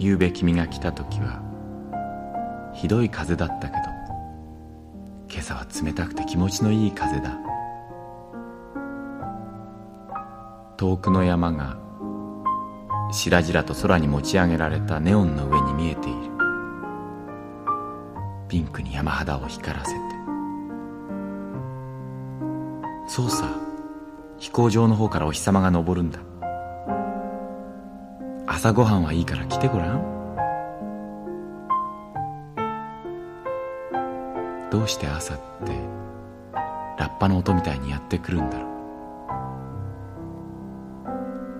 夕べ君が来た時はひどい風だったけど今朝は冷たくて気持ちのいい風だ。遠くの山が白々と空に持ち上げられたネオンの上に見えている。ピンクに山肌を光らせて。そうさ飛行場の方からお日様が昇るんだ。朝ごはんはいいから来てごらん。どうして朝ってラッパの音みたいにやってくるんだろ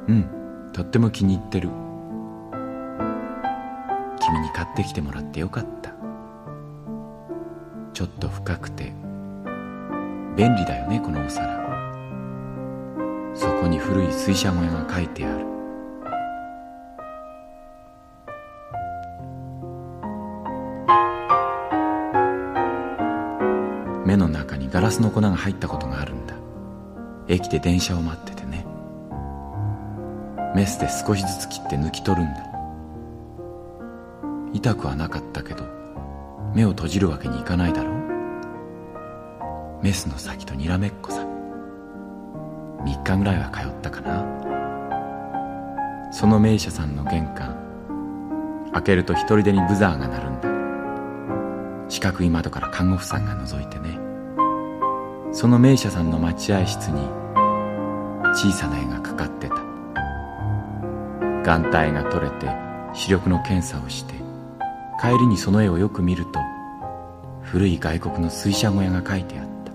う。うんとっても気に入ってる。君に買ってきてもらってよかった。ちょっと深くて便利だよねこのお皿。そこに古い水車小屋が書いてある。目の中にガラスの粉が入ったことがあるんだ。駅で電車を待っててね。メスで少しずつ切って抜き取るんだ。痛くはなかったけど目を閉じるわけにいかないだろう。メスの先とにらめっこさ。3日ぐらいは通ったかな。その名車さんの玄関開けると一人でにブザーが鳴るんだ。四角い窓から看護婦さんが覗いてね。その名車さんの待合室に小さな絵がかかってた。眼帯が取れて視力の検査をして帰りにその絵をよく見ると古い外国の水車小屋が書いてあった。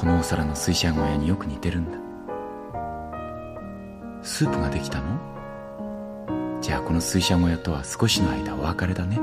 このお皿の水車小屋によく似てるんだ。スープができたの？じゃあこの水車小屋とは少しの間お別れだね。